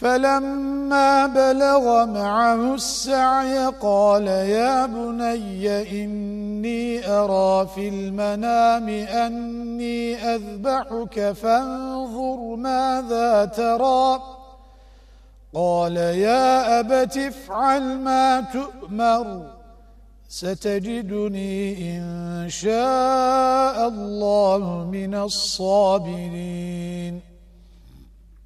فَلَمَّا بَلَغَ مَعَهُ السَّعْيَ قَالَ يَا بُنَيَّ إِنِّي أَرَى فِي الْمَنَامِ أَنِّي أَذْبَحُكَ فَانظُرْ مَاذَا تَرَى. قَالَ يَا أَبَتِ افْعَلْ مَا تُؤْمَرُ ستجدني إن شاء الله من الصابرين.